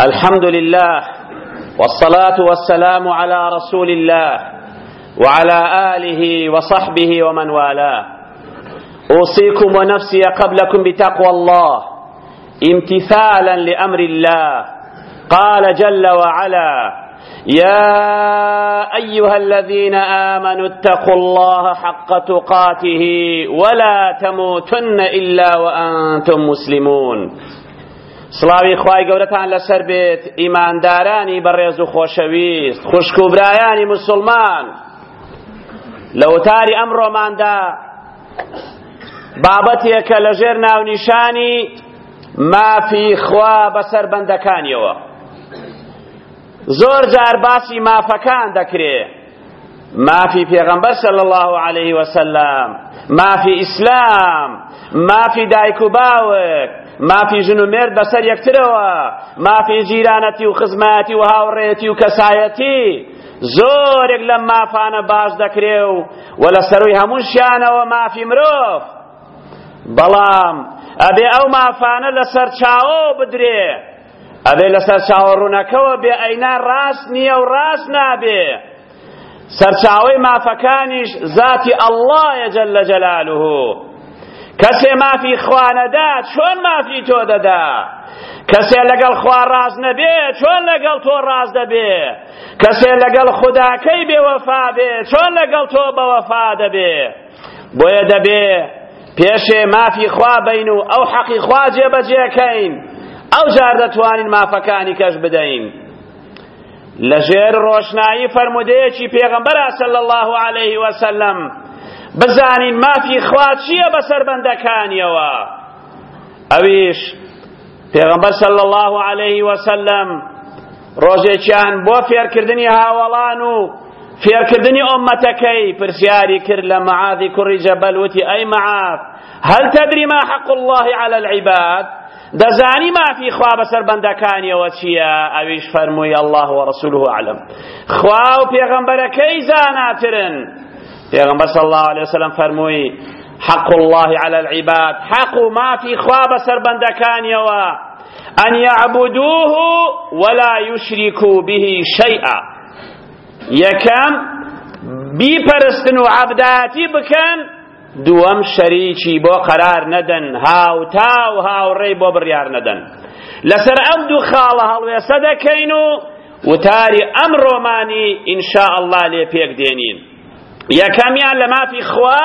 الحمد لله والصلاة والسلام على رسول الله وعلى آله وصحبه ومن والاه أوصيكم ونفسي قبلكم بتقوى الله امتثالا لأمر الله قال جل وعلا يا أيها الذين آمنوا اتقوا الله حق تقاته ولا تموتن إلا وأنتم مسلمون سڵاوی خوای گەورەتان لەسەر بێت ئیماندارانی بەڕێز و خۆشەویست خوشک و برایانی مسلمان لە وتاری ئەمڕۆماندا بابەتێکە لەژێر ناونیشانی مافی خوا بەسەر بەندەکانیەوە زۆر جار باسی مافەکان دەکرێت مافی پێغەمبەر صلی الله علیه وسلم مافی ئیسلام مافی دایک و باوک مافی ژن و مێرد بەسەر یەکترەوە مافی جیرانەتی و خزمەتی و هاوڕێتی و کەسایەتی زۆرێک لەم مافانە باش دەکرێ و و لە سەروی هەموو شیانەوە مافی مرۆڤ بەڵام ئەبێ ئەو مافانە لەسەر چاوەوە بدرێ ئەبێ لە سەرچاوە ڕوونەکەوە بێ ئەینا ڕاست نییە و ڕاست نابێ سەرچاوەی مافەکانیش ذاتی ئەڵڵایە جەل لە جەلالوه کەسێ مافی خوانەدا چۆن مافی تۆ دەدا کەسێ لەگەڵ خوا ڕاز نەبێ چۆن لەگەڵ تۆ ڕاز دەبێ کەسێ لەگەڵ خوداکەی بێوەفا بێ چۆن لەگەڵ تۆ بەوەفا دەبێ بۆیە دەبێ پێشێ مافی خوا بین و ئەو حەقی خوا جێبەجێکەین ئەو جار دەتوانین مافەکانی کەش بدەین لەژێر ڕۆشنایی فەرمودەیەکی پێغەمبەر صلی الله علیه وسلم بزانین مافی خوا چییە بەسەر بەندەکانیەوە ئەویش پێغەمبەر صلی الله علیه وسلم ڕۆژێکیان بۆ فێرکردنی هاوەڵان و فێرکردنی ئۆمەتەکەی پرسیاری کرد لە مەعادی کوڕی جەبەل وتی ئەی مەعاد هەل تەدری ما حەق الله علی العباد دەزانی مافی خوا بەسەر بەندەکانیەوە چییە ئەویش فەرمووی الله و رسوله عەلم خوا و پێغەمبەرەکەی زاناترن پێغەمبەر صلی الله عليه وسلم فەرمووی حق الله على العباد حق ما في خواب سربندكان يوا ان یعبدوه ولا یشرکو به شیئا یەکەم بیپەرستن و عەبدایەتی بکەن دووەم شەریکی بۆ قەرار نەدەن هاوتا و هاوڕێی بۆ بڕیار نەدەن لەسەر ئەم دوو خاڵە هەڵوێسە دەکەین و وتاری ئەم ڕۆمانی ئینشاء الله لێ پێک دێنین یەکەمیان لە مافی خوا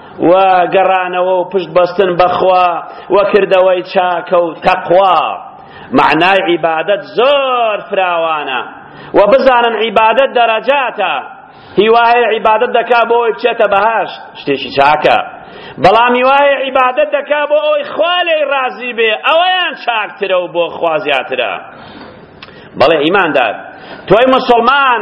و گەڕانەوە و پشت بەستن بەخوا و کردەوەی چاکە و تەقوا معنای عیبادەت زۆر فراوانە و بزانن عیبادەت دەرەجاتە هیوایە عیبادەت دەکا بۆ ئەوی بچێتە بەهاش شتێکی چاکە بەڵام هیوایە عیبادەت دەکا بۆ ئەوی خوا لێی ڕازی بێ ئەوەیان چاکترە و بۆ خوا زیاترە بەڵێ ئیماندار تۆی مسلمان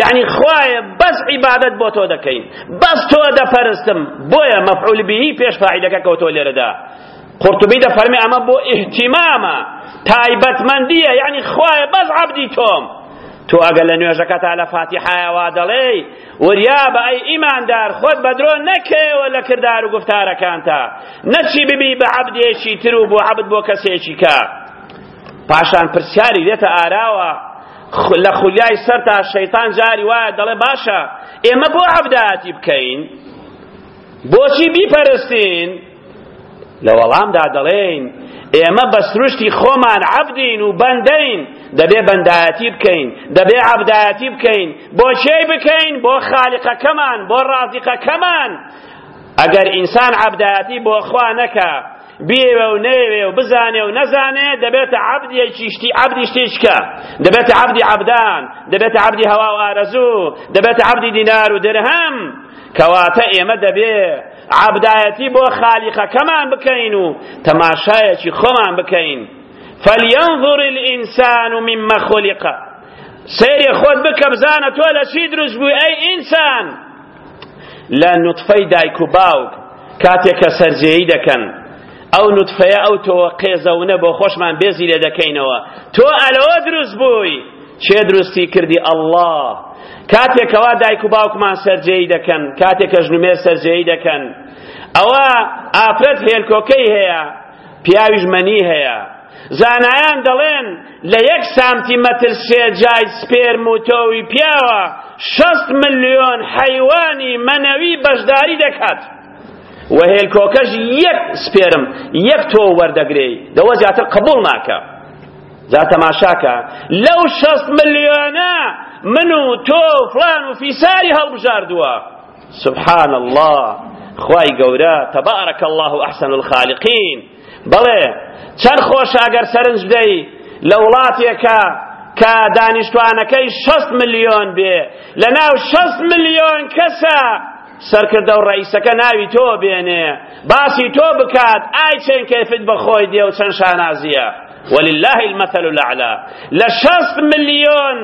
یەعنی خوایە بەس عیبادەت بۆ تۆ دەکەین بەس تۆ دەپەرستم بۆیە مەفعول بیهی پێش فاعیلەکە کەوتۆ لێرەدا قورتبی دەفەرمێ ئەمە بۆ ئیهتیمامە تایبەتمەندیە یەعنی خوایە بەس عەبدی تۆم تۆ ئەگە لە نوێژەکەتا لە فاتیحایەوە دەڵێی وریا بە ئەی ئیماندار خۆت بە درۆ نەکەیەوە لە کردار و گفتارەکانتا نەچی ببی بە عەبدێکی تر و بۆ عەبد بۆ کەسێکی کە پاشان پرسیاری دێتە ئاراوە لە خولیای سەرتا شەیتان جاری وایە دەڵێ باشە ئێمە بۆ عەبدایەتی بکەین بۆچی بیپەرستین لە وەڵامدا دەڵێین ئێمە بە سروشتی خۆمان عەبدین و بەندەین دەبێ بەندایەتی بکەین دەبێ عەبدایەتی بکەین بۆ چێی بکەین بۆ خالقەکەمان بۆ ڕازیقەکەمان ئەگەر ئینسان عەبدایەتی بۆ خوا نەکە بیەوێ و نەیەوێ و بزانێ و نەزانێ دەبێتە عەبدێکی شتی عەبدی شتێکە دەبێتە عەبدی عەبدان دەبێتە عەبدی هەوا و ئارەزوو دەبێتە عەبدی دینار و درهەم کەواتە ئێمە دەبێ عەبدایەتی بۆ خالیقەکەمان بکەین و تەماشایەکی خۆمان بکەین فلينظر الإنسان مما خلق سيري خود بك بزانة ولا شي دروش بو أي إنسان لە نوتفەی دایک و باوک کاتێک کە سەرجێی دەکەن ئەو نوتفەیە ئەو تۆ قێزەونە بۆ خۆشمان بێزی لێ دەکەینەوە تۆ ئەلەوە دروست بووی چێ دروستی کردی ئەڵڵا کاتێکەوە دایک و باوکمان سەرجێی دەکەن کاتێکە ژنومێر سەرجێی دەکەن ئەوە ئافرەت هێلکۆکەی هەیە پیاویش مەنی هەیە زانایان دەڵێن لە یەک سانتیمەتر سێجای سپێرم و تۆوی پیاوە شەست ملیۆن حەیوانی مەنەوی بەشداری دەکات و هێلکۆکەش یەک سپێرم یەک تۆ وەردەگرێی دەوە زیاتر قبول ناکە جا تەماشاکە لەو شەست ملیۆنە من و تۆ فلان و فیساری هەڵبژاردووە سبحان اللە خوای گەورە تبارک اللە احسن الخالقین بەڵێ چەند خۆشە ئەگەر سەرنج بدەی لە وڵاتێکە کە دانیشتوانەکەی 6 ملیۆن بێ لە ناو 6 ملیۆن کەسە سەرکردە و ڕئیسەکە ناوی تۆ بێنێ باسی تۆ بکات ئای چەند کەفت بەخۆی دێ و چەند شانازیە ولله المثل الاعلى لە 6 ملیۆن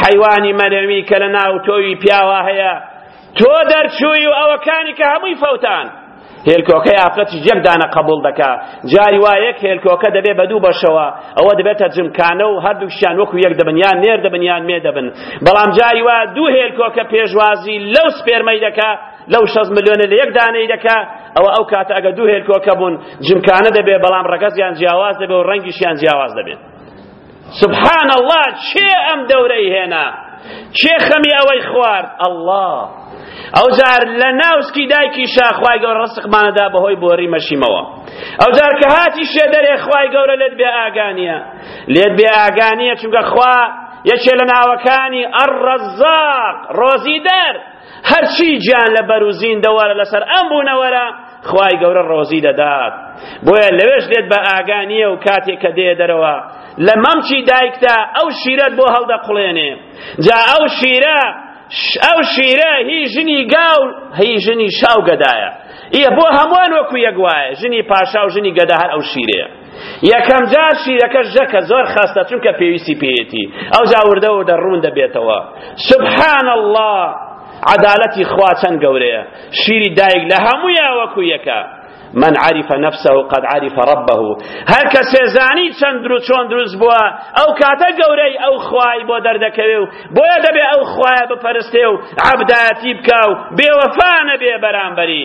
حەیوانی مەنەوی کە لە ناو تۆوی پیاوا هەیە تۆ دەرچووی و ئەوەکانی کە هەمووی فەوتان هێلکۆکەی ئافرەتی یەک دانە قبول دەکا جاری وا یەک هێلکۆکە دەبێ بە دوو بەشەوە ئەوە دەبێتە جمکانە و هەردووکیان وەکو یەک دەبن یان نێر دەبن یان مێ دەبن بەڵام جاری وا دوو هێلکۆکە پێشوازی لەو سپێرمەی دەکا لەو 6 ملیۆنە لە یەک دانەی دەکا ئەوە ئەو کاتە ئەگە دوو هێلکۆکە بوون جمکانە دەبێ بەڵام ڕەگەزیان جیاواز دەبێ و ڕەنگیشیان جیاواز دەبێت سبحان اللە کێ ئەم دەورەی هێنا کێ خەمی ئەوەی خوارد ئەڵڵا ئەوجار لە ناوسکی دایکی شاخوای گەورە ڕستقمانەدا بەهۆی بۆری مەشیمەوە ئەوجار کە هاتی شێ دەرێ خوای گەورە لێت بێ ئاگانیە لێت بێ ئاگانیە چونکە خوا یەکێ لە ناوەکانی ئەڕەزاق ڕۆزی دەر هەرچی گیان لە بەر و زیندەوەرە لەسەر ئەم بوونەوەرە خوای گەورە ڕۆزی دەدات بۆیە لەوێش دێت بە ئاگانیە و کاتێک کە دێ دەرەوە لە مەمکی دایکتا ئەو شیرەت بۆ هەڵدەقڵێنێ جا ئەو شیرە ئەو شیرە هی ژنی گاو هی ژنی شاو گەدایە ئیە بۆ هەمووان وەکو یەک وایە ژنی پاشا و ژنی گەدا هەر ئەو شیرەیە یەکەم جار شیرەکە ژەکە زۆر خاستە چونکە پێویستی پێیەتی ئەوجا وردە وردە ڕوون دەبێتەوە سبحان الله عدالەتی خوا چەند گەورەیە شیری دایک لە هەموویا وەکو یەکە من عرف نفسه قد عرف ربه هەر کەسێ زانی چەند درو چۆن دروست بووە ئەو کاتە گەورەی ئەو خوای بۆ دەردەکەوێ و بۆیە دەبێ ئەو خوایە بپەرستێ و عەبدایەتی بکە و بێوەفا نەبێ بەرامبەری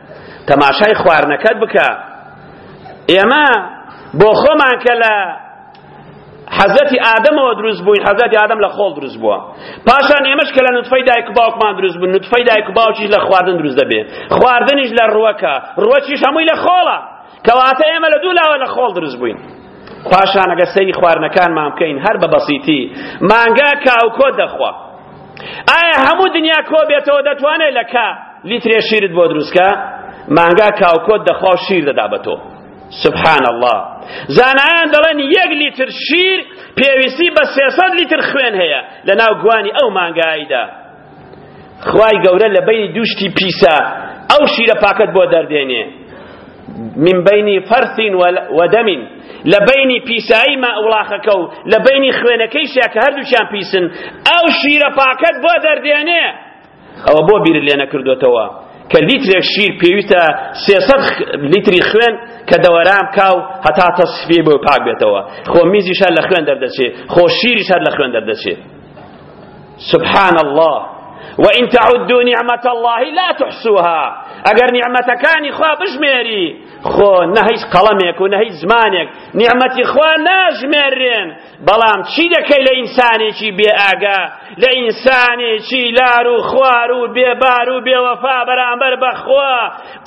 تەماشای خواردنەکەت بکە ئێمە بۆ خۆمان کە لە حەزەتی ئادەمەوە دروست بووین حەزەتی ئادەم لە خۆڵ دروست بووە پاشان ئێمەش کە لە نوتفەی دایک و باوکمان دروست بوون نوتفەی دایک و باوکیش لە خواردن دروست دەبێ خواردنیش لە ڕوەکە ڕوەکیش هەمووی لە خۆڵە کەواتە ئێمە لە دوو لاوە لە خۆڵ دروست بووین پاشان ئەگە سەیری خواردنەکانمان بکەین هەر بە بەسیتی مانگا کاوکۆ دەخوا ئایا هەموو دنیا کۆ بێتەوە دەتوانێت لە کا لیترێ شیرت بۆ دروستکە مانگا کاوکۆت دەخوا و شیر دەدا بە تۆ سبحان الله زانایان دەڵێن یەک لیتر شیر پێویستی بە سێسەد لیتر خوێن هەیە لە ناو گوانی ئەو مانگایدا خوای گەورە لە بینی دوو شتی پیسە ئەو شیرە پاکت بۆ دەردێنێ من بینی فەرسین وەدەمین لە بینی پیسایی ما وڵاخەکە و لە بینی خوێنەکەیشە کە هەردووچیان پیسن ئەو شیرە پاکت بۆ دەردێنێ ئەوە بۆ بیر لێ نەکردوێتەوە کە لیترێک شیر پێویستە سێسەد لیتری خوێن کە دەوەرام کاو هەتا تەسفی بۆ پاک بێتەوە خۆ میزیشان لە خوێن دەردەچێ خۆ شیریشان لە خوێن دەردەچێ سبحان الله وإن تعدوا نعمة الله لا تحصوها ئەگەر نیعمەتەکانی خوا بژمێری خۆ نە هیچ قەڵەمێک و نە هیچ زمانێک نیعمەتی خوا ناژمێرێن بەڵام چی دەکەی لە ئینسانێکی بێ ئاگا لە ئینسانێکی لار و خوار و بێبار و بێوەفا بەرامبەر بەخوا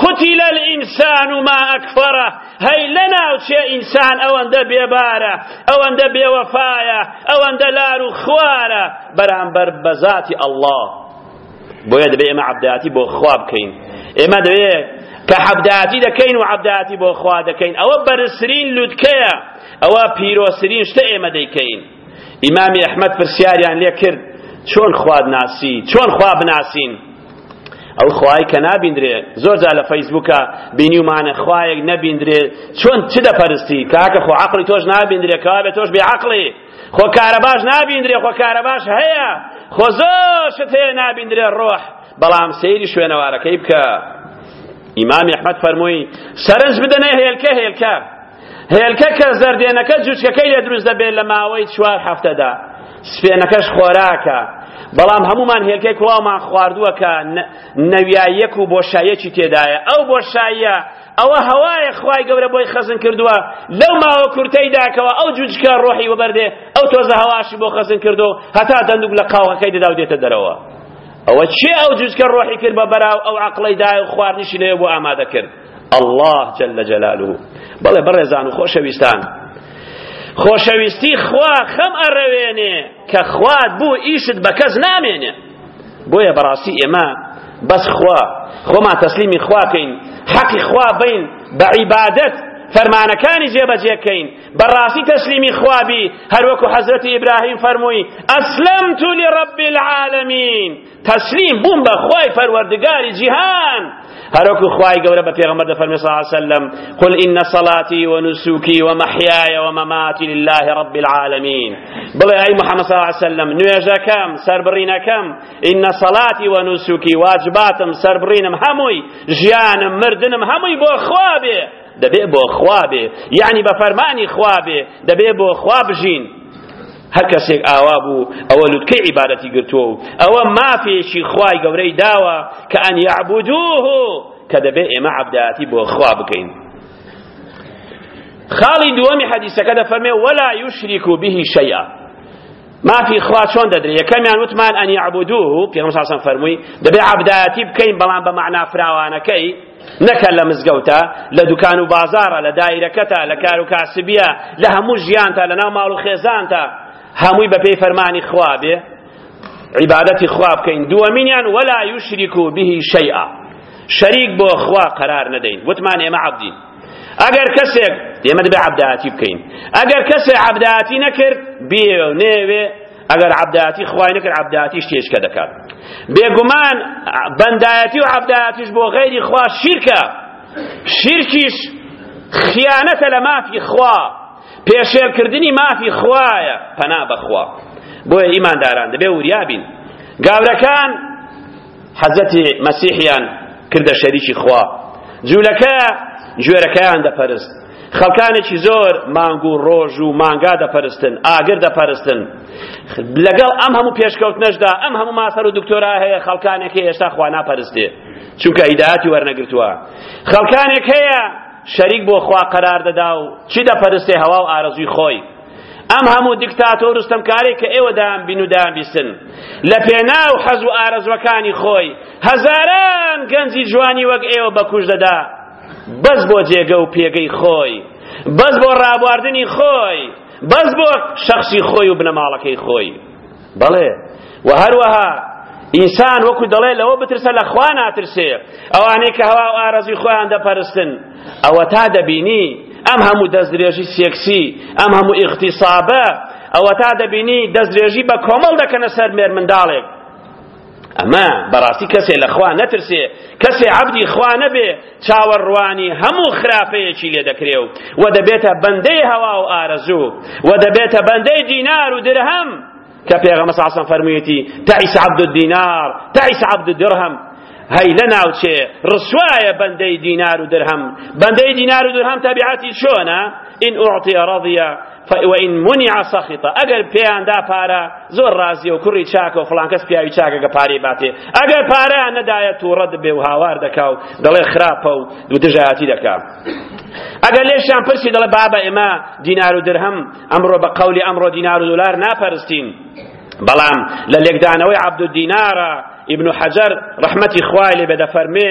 قتیل الئینسان و ما ئەکفەرە هەی لە ناوچێ ئینسان ئەوەندە بێبارە ئەوەندە بێوەفایە ئەوەندە لار و خوارە بەرامبەر بە زاتی ئەڵڵا بۆیە دەبێ ئێمە عەبداتی بۆ خوا بکەین ئێمە دەبێ کە حەبداتی دەکەین و عەبداتی بۆ خوا دەکەین ئەوە بەرزترین لوتکەیە ئەوە پیرۆسرین شتە ئێمە دەیکەین ئیمامی ئەحمەد پرسیاریان لێ کرد چۆن خواد ناسی چۆن خوا بناسین ئەو خوای کە نابیندرێ زۆر جا لە فەیسبووکە بینیومانە خوایەک نەبیندرێ چۆن چ دەپەرستی کاکە خۆ عەقڵی تۆش نابیندرێ کەوابێ تۆش بێ عەقڵی خۆ کارەباش نابیندرێ خۆ کارەباش هەیە خۆ زۆر شت هەیە نابیندرێ ڕۆح بەڵام سەیری شوێنەوارەکەی بکە ئیمامی ئەحمەد فەرمووی سەرنج بدەنە هێلکە هێلکە هێلکە کە زەردێنەکە جوچکەکەی لێ دروست دەبێت لە ماوەی چوار هەفتەدا سپێنەکەش خۆراکە بەڵام هەمومان هێلکەی کوڵاومان خواردووە کە نەویایەک و بۆشایەکی تێدایە ئەو بۆشاییە ئەوە هەوایە خوای گەورە بۆی خەزن کردووە لەو ماوە کورتەی داکەوە ئەو جوجکە ڕۆحی وبەردێ ئەو تۆزە هەواشی بۆ خەزن کردو هەتا دەندوک لە قاوەکەی دەدا و دێتە دەرەوە ئەوە چێ ئەو جوجکە ڕۆحی کرد بە بەراو ئەو عەقڵەی دایە و خواردنیشی لێ بۆ ئامادە کرد اللە جل جلاله بەڵێ بەڕێزان و خۆشەویستان خۆشەویستی خوا خەم ئەڕەوێنێ کە خوات بوو ئیشت بە کەس نامێنێ بۆیە بەڕاستی ئێمە بەس خوا خۆمان تەسلیمی خوا کەین حەقی خوا بین بە عیبادەت فەرمانەکانی جێبەجێکەین بەڕاستی تەسلیمی خوابی هەروەکو حەزرەتی ئیبراهیم فەرمووی ئەسلمت لرب العالمین تەسلیم بوون بە خوای پەروەردگاری جیهان هەرۆکو خوای گەورە بە پێغەمبەر دەفەرمێ صلی الله علیه وسلم قل ان صلاتي ونسكي ومحياي ومماتي لله رب العالمين بڵێ ئەی محمد صلی الله علیه وسلم نوێژەکەم سەربڕینەکەم ان صلاتي ونسكي واجباتم سەربڕینم هەمووی ژیانم مردنم هەمووی بۆ خوا بێ دەبێ بۆ خوا بێ یعنی بە فەرمانی خوا بێ دەبێ بۆ خوا بژین هەر کەسێک ئاوا بوو ئەوە لوتکەی عیبادەتی گرتووە و ئەوە مافێکی خوای گەورەی داوە کە ئەن یعبدوه کە دەبێ ئێمە عەبدایەتی بۆ خوا بکەین خاڵی دووەمی حەدیسەکە دەفەرمێ وەلا یشریک و بهی شەیئا مافی خوا چۆن دەدرێ یەکەمیان وتمان ئەن یعبدوه پێغەمبەر صلی الله علیه و سلم فەرمووی دەبێ عەبدایەتی بکەین بەڵام بە مەعنا فراوانەکەی نەک هەر لە مزگەوتە، لە دوکان و بازاڕە، لە دایرەکەتە، لە کار و کاسبییە، لە هەموو ژیانتە، لەناو ماڵ و خێزانتە، هەمووی بەپێی فەرمانی خوا بێ، عیبادەتی خوا بکەین. دووەمینیان ولا یشرک به شیئا. شەریک بۆ خوا قەرار نەدەین. وتمان ئێمە عەبدین. ئەگەر کەسێک ئێمە دەبێ عەبدایەتی بکەین. ئەگەر کەسێک عەبدایەتی نەکرد، بێ و نێوێ ئەگەر عەبدایەتی خوای نەکرد عەبدایەتیش تێچکە دەکات بێگومان بەندایەتی و عەبدایەتیش بۆ غەیری خوا شیرکە شیرکیش خیانەتە لە مافی خوا پێشێلکردنی مافی خوایە پەنا بەخوا بۆیە ئیمانداران دەبێ وریا بین گاورەکان حەزرەتی مەسیحیان کردە شەریکی خوا جوولەکە گوێرەکەیان دەپەرست خەڵکانێکی زۆر مانگ و ڕۆژ و مانگا دەپەرستن ئاگر دەپەرستن لەگەڵ ئەم هەموو پێشکەوتنەشدا ئەم هەموو ماسەر و دکتۆرا هەیە خەڵکانێک هەیە هێشتا خوا ناپەرستێ چونکە هیداەتی وەرنەگرتووە خەڵکانێک هەیە شەریک بۆ خوا قەرار دەدا و چی دەپەرستێ هەوا و ئارەزوی خۆی ئەم هەموو دیکتاتۆر و ستەمکارێک کە ئێوە دایان بین و دایان بیستن لە پێناو حەز و ئارەزوەکانی خۆی هەزاران گەنجی جوانی وەک ئێوە بەکوش دەدا بەس بۆ جێگە و پێگەی خۆی بەس بۆ ڕابواردنی خۆی بەس بۆ شخصی خۆی و بنەماڵەکەی خۆی بەڵێ و هەروەها ئینسان وەکو دەڵێ لەوە بترسە لە خوا ناترسێ ئەوانەی کە هەوا و ئارەزوی خۆیان دەپەرستن ئەوە تا دەبینی ئەم هەموو دەستدرێژی سێکسی ئەم هەموو ئیغتیسابە ئەوە تا دەبینی دەستدرێژی بە کۆمەڵ دەکەنە سەر مێر منداڵێک ئەمە بەڕاستی کەسێ لە خوا نەترسێ کەسێ عەبدی خوا نەبێ چاوەڕوانی هەموو خراپەیەکی لێ دەکرێ و و دەبێتە بەندەی هەوا و ئارەزوو و دەبێتە بەندەی دینار و درهەم کە پێغەمە ساسم فەرموویەتی تەعیس عەبد دینار تەعیس عەبد درهەم هەی لە ناوچێ ڕسوایە بەندەی دینار و درهەم بەندەی دینار و درهەم تەبیعەتی چۆنە ئین ئوعطیە ڕەضیە وئن منع سخط ئەگەر پێیان دا پارە زۆر ڕازیە و کوڕی چاکە و فڵانکەس پیاوی چاکەکە پارەی باتێ ئەگەر پارەیان نەدایە تووڕە دەبێ و هاوار دەکا و دەڵێ خراپە و دژایەتی دەکا ئەگەر لێشیان پرسی دەڵێ بابە ئێمە دینار و درهەم ئەمڕۆ بە قەولی ئەمڕۆ دینار و دۆلار ناپەرستین بەڵام لە لێکدانەوەی عەبدودینارە ابن حجر رحمتی خوای لێ بێ دەفەرمێ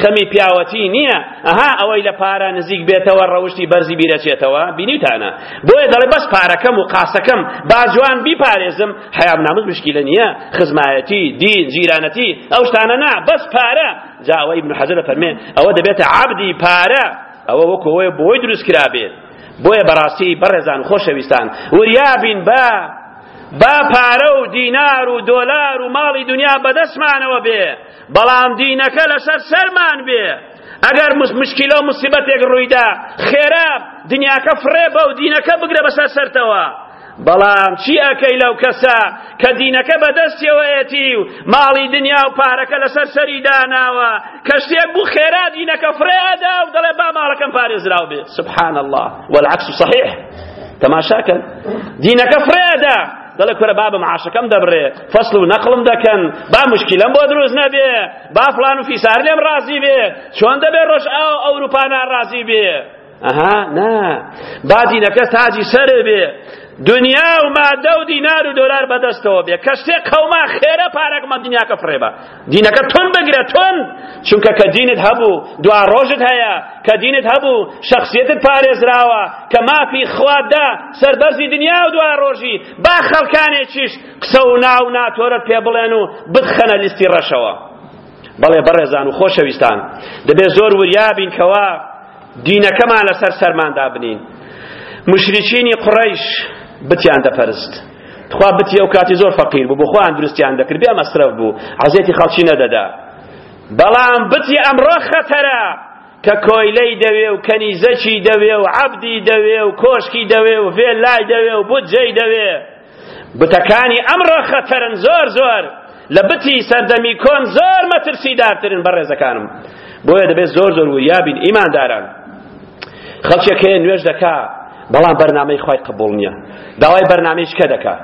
خەمی پیاوەتی نییە ئەها ئەوەی لە پارە نزیک بێتەوە ڕەوشتی بەرزی بیرەچێتەوە بینیوتانە بۆیە دەڵێ بەس پارەکەم و قاسەکەم با جوان بیپارێزم حەیام ناموس مشکیلە نییە خزمایەتی دین جیرانەتی ئەو شتانە نا بەس پارە جا ئەوە ئیبن حەجەر دەفەرمێ ئەوە دەبێتە عەبدی پارە ئەوە وەکو ئەوەیە بۆی دروست کرابێت بۆیە بەڕاستی بەڕێزان خۆشەویستان وریابین بە با پارە و دینار و دۆلار و ماڵی دنیا بەدەستمانەوە بێ بەڵام دینەکە لەسەر سەرمان بێ ئەگەر مشکیلە و مسیبەتێک ڕوویدا خێرا دنیاکە فڕێ بە و دینەکە بگرە بەسەر سەرتەوە بەڵام چی ئەەکەی لەو کەسە کە دینەکە بەدەستیەوەیەتی و ماڵی دنیا و پارەکە لەسەر سەری داناوە کە شتێک بوو خێرا دینەکە فرێدا و دەڵێ با ماڵەکەم پارێزراو بێ سبحان الله والعکس صحیح تەماشاکەن دینەکە فرێدا دەڵێ کورە با بە معاشەکەم دەبرێ فەسڵ و نەقڵم دەکەن با مشکلەم بۆ دروست نەبێ با فڵان و فیسار لێم ڕازی بێ چۆن دەبێ ڕۆژ ئاو ئەوروپا ناڕازی بێ ئەها نا با دینەکە تاجی سەرێ بێ دنیا و مادە و دینار و دۆلار بەدەستەوە بێ کە شتێ قەوما خێرە پارەکمان دنیاکە فڕێبە دینەکە تۆن بگرە تۆن چونکە کە دینت هەبوو دوا ڕۆژت هەیە کە دینت هەبوو شخصیتت پارێزراوە کە مافی خواددا سەربەرزی دنیا و دوا ڕۆژی با خەڵکانێکیش قسە و ناو ناتۆرت پێ بڵێن و بتخەنە لیستی ڕەشەوە بەڵێ بەڕێزان و خۆشەویستان دەبێ زۆر وریابین کەوا دینەکەمان لەسەر سەرماندا بنین مشرچینی قڕیش بتیان دەپەرست تخوا بتی ئەو کاتی زۆر فەقیر بوو بۆ خۆیان دروستیان دەکرد بێ مەسرەف بوو عەزێتی خەڵکی نەدەدا بەڵام بتی ئەمڕۆ خەتەرە کە کۆیلەی دەوێ و کەنیزەکی دەوێ و عەبدی دەوێ و کۆشکی دەوێ و ڤێلای دەوێ و بودجەی دەوێ بتەکانی ئەمڕۆ خەتەرن زۆر زۆر لە بتی سەردەمی کۆن زۆر مەترسیدارترن بەڕێزەکانم بۆیە دەبێت زۆر زۆر وریابین ئیمانداران خەڵکێک هەیە نوێژ دەکا بەڵام بەرنامەی خی قبول نییە داوای بەرنامەی شکە دەکا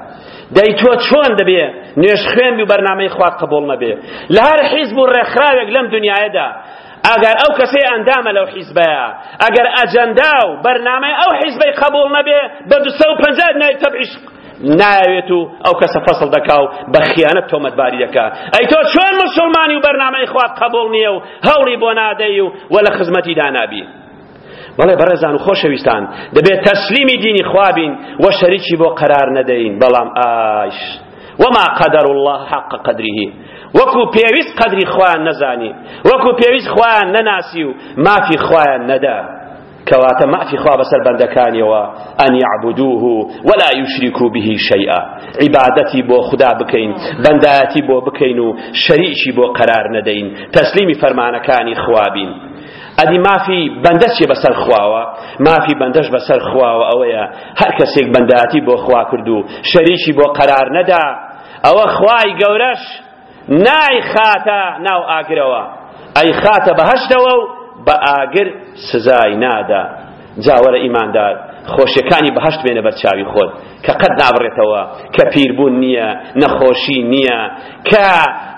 دەی تۆ چۆن دەبێ نوێژ خوێن و بەرنامەی خوات قبول نەبێ لە هەر حیزب و ڕێکخراوێک لەم دنیاەدا ئەگەر ئەو کەسەی ئەندامە لەو حیزبەیە ئەگەر ئەجەندا و بەرنامەی ئەو حیزبەی قبول نەبێ بە دوسە و پەنجا نای تەبعیش نایەوێت و ئەو کەسە فەسڵ دەکا و بە خیانەت تۆمەتباری دەکا ئەی تۆ چۆن مسلمانی و بەرنامەی خوات قبول نییە و هەوڵی بۆ نادەی و و لە خزمەتی دانابی بەڵێ بەڕێزان و خۆشەویستان دەبێت تەسلیمی دینی خوابین و شەریکی بۆ قەرار نەدەین بەڵام ئاش وما قدر الله حق قدره وەکو پێویست قدری خوان نەزانی وەکو پێویست خوان نەناسی و مافی خوان نەدا کەواتە مافی خوا بەسەر بەندەکانیەوە ان یعبدوه ولا یشرکو به شیئا عیبادەتی بۆ خودا بکەین بەندایەتی بۆ بکەین و شەریکی بۆ قەرار نەدەین تەسلیمی فەرمانەکانی خوا بین ئەدی مافی بەندە چیە بەسەر خواوە مافی بەندەش بەسەر خواوە ئەوەیە هەر کەسێک بەنداتی بۆ خوا کرد و شەریکی بۆ قەرار نەدا ئەوە خوای گەورەش نایخاتە ناو ئاگرەوە ئەیخاتە بەهەشتەوە و بە ئاگر سزای نادا جا وەرە ئیماندار خۆشیەکانی بەهەشت بێنە بەرچاوی خۆت کە قەت نابڕێتەوە کە پیربوون نییە نەخۆشی نییە کە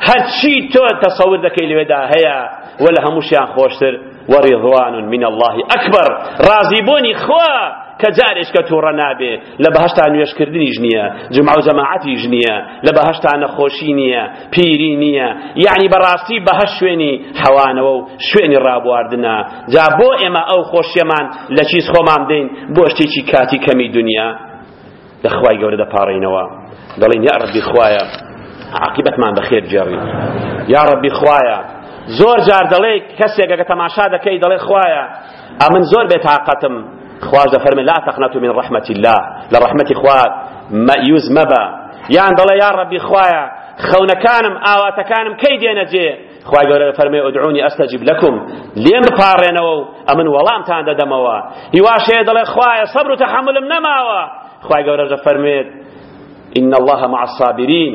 هەرچی تۆ تەسەور دەکەی لەوێدا هەیە و لە هەمووشیان خۆشتر وەڕیضوان من الله ئەکبەر ڕازیبوونی خوا کە جارێشکە تووڕە نابێ لە بەهەشتا نوێژکردنیش نییە جومعە و جەماعەتیش نییە لە بەهەشتا نەخۆشی نییە پیری نییە یعنی بەڕاستی بەهەش شوێنی حەوانەوە و شوێنی ڕابواردنە جا بۆ ئێمە ئەو خۆشیەمان لە چیز خۆمان بدەین بۆ شتێکی کاتی کەمی دنیا لە خوای گەورە دەپاڕینەوە دەڵین یا ڕەبی خوایە عاقبەتمان بەخێر جێڕی یا ڕەبی خوایە زۆر جار دەڵێ کەسێکە کە تەماشا دەکەی دەڵێ خوایە ئەمن زۆر بێتاقەتم خواش دەفەرمێ لا تقنطوا من رحمة الله لە ڕەحمەتی خوا مەیوز مەبە یان دەڵێ یا ڕەبی خوایە خەونەکانم ئاواتەکانم کەی دێنە جێ خوای گەورە فەرمێ ئۆدعونی ئەستەجیب لەکم لێم بپاڕێنەوە و ئەمن وەڵامتان دەدەمەوە هیواشەیە دەڵێ خوایە سەبر و تەحەملم نەماوە خوای گەورە فەرمێت ان اللە مع الصابرین،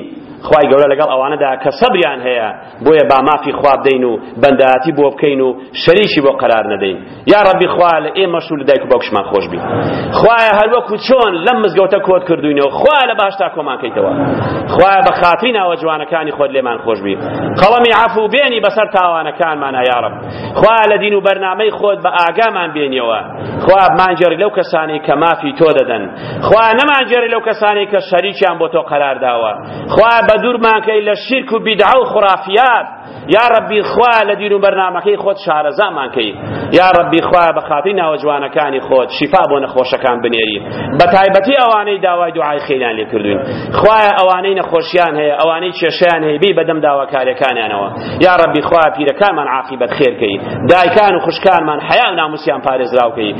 خوای گەورە لەگەڵ ئەوانەدا کە سەبریان هەیە، بۆیە با مافی خوا بدەین و بەندایەتی بۆ بکەین و شەریکی بۆ قەرار نەدەین. یا ڕەبی خوا لە ئێمەش و لە دایک و باوکشمان خۆش بی. خوایە هەر وەکو چۆن لەم مزگەوتە کۆت کردووینەوە، خوایە لە بەهەشتا کۆمان کەیتەوە. خوایە بە خاتری ناوە جوانەکانی خۆت لێمان خۆش بی. قەڵەمی عەفو بێنی بەسەر تاوانەکانمانا یا ڕەب. خوایە لە دین و بەرنامەی خۆت بە ئاگامان بێنیەوە. خوایە بمانگێڕی لەو کەسانەی کە مافی تۆ دەدەن. خوایە نەمانگێڕی لەو کەسانەی کە شەریکیان بۆ تۆ قەرار داوە خوایە بە دوورمان کەی لە شیرک و بیدعە و خورافیات یا ربی خوا لە دین و بەرنامەکەی خۆت شارەزامان کەی یا ربی خوا بە خاتری ناوە جوانەکانی خۆت شیفا بۆ نەخۆشەکان بنێری بە تایبەتی ئەوانەی داوای دوعای خێریان لێ کردوین خوایە ئەوانەی نەخۆشیان هەیە ئەوانەی کێشیان هەیە بی بەدەم داواکاریەکانیانەوە یا ربی خوا پیرەکانمان عاقبەت خێرکەی دایکان و خوشکانمان حیا و ناموسیان پارێزراوکەی